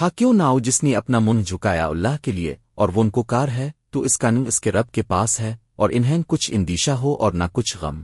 ہاں کیوں نہ ہو جس نے اپنا من جھکایا اللہ کے لیے اور وہ ان کو کار ہے، تو اس کا نم اس کے رب کے پاس ہے اور انہیں کچھ اندیشہ ہو اور نہ کچھ غم۔